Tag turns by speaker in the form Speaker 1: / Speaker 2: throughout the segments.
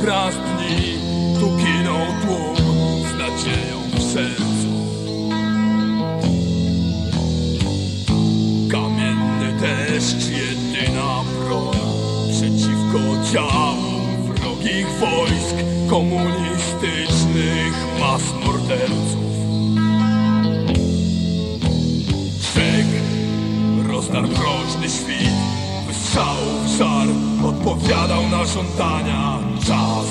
Speaker 1: obraz Tu ginął tłum z nadzieją w sercu. Kamienny deszcz, jedyna broń Przeciwko działom wrogich wojsk Komunistycznych mas morderców odpowiadał na żądania Czas.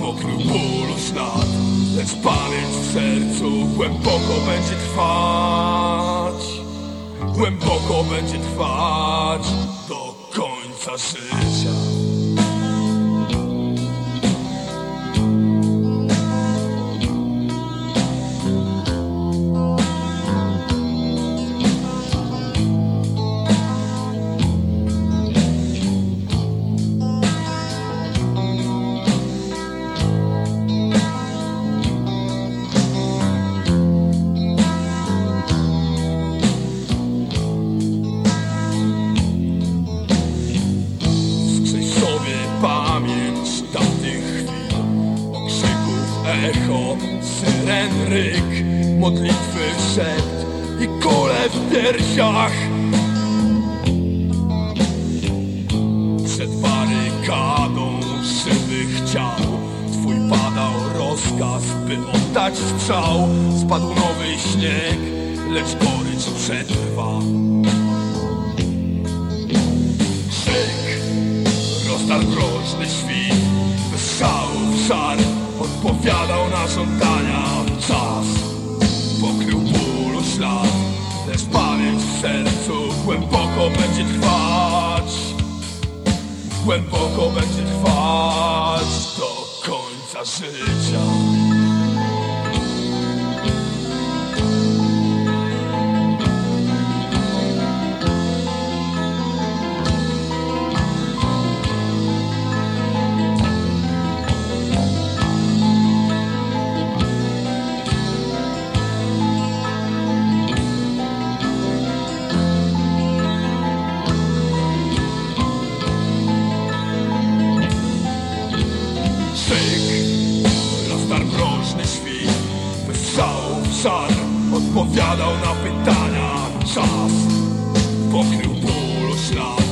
Speaker 1: Pokrył bólu ślad Lecz pamięć w sercu głęboko będzie trwać. Głęboko będzie trwać do końca życia echo, syren ryk Modlitwy szept i kule w piersiach. Przed barykadą żywych ciał Twój padał rozkaz, by oddać strzał. Spadł nowy śnieg, lecz gorycz przetrwa. Krzyk rozdarł groźny świt Wystrzałów żar odpowiadał na żądania. Czas pokrył bólu ślad. Lecz pamięć w sercu głęboko będzie trwać. Głęboko będzie trwać do końca życia Żar odpowiadał na pytania. Czas pokrył bólu ślad.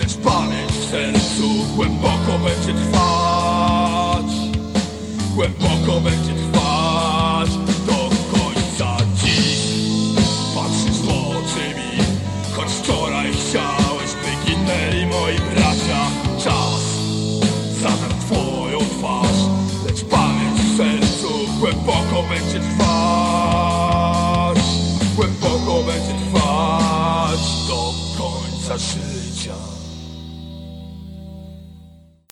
Speaker 1: Lecz pamięć w sercu głęboko będzie trwać. Głęboko będzie trwać do końca dziś. Patrzysz w oczy mi Choć wczoraj chciałeś by ginęli moi bracia. Czas zatarł twoją twarz Lecz pamięć w sercu głęboko będzie trwać Głęboko będzie trwać do końca życia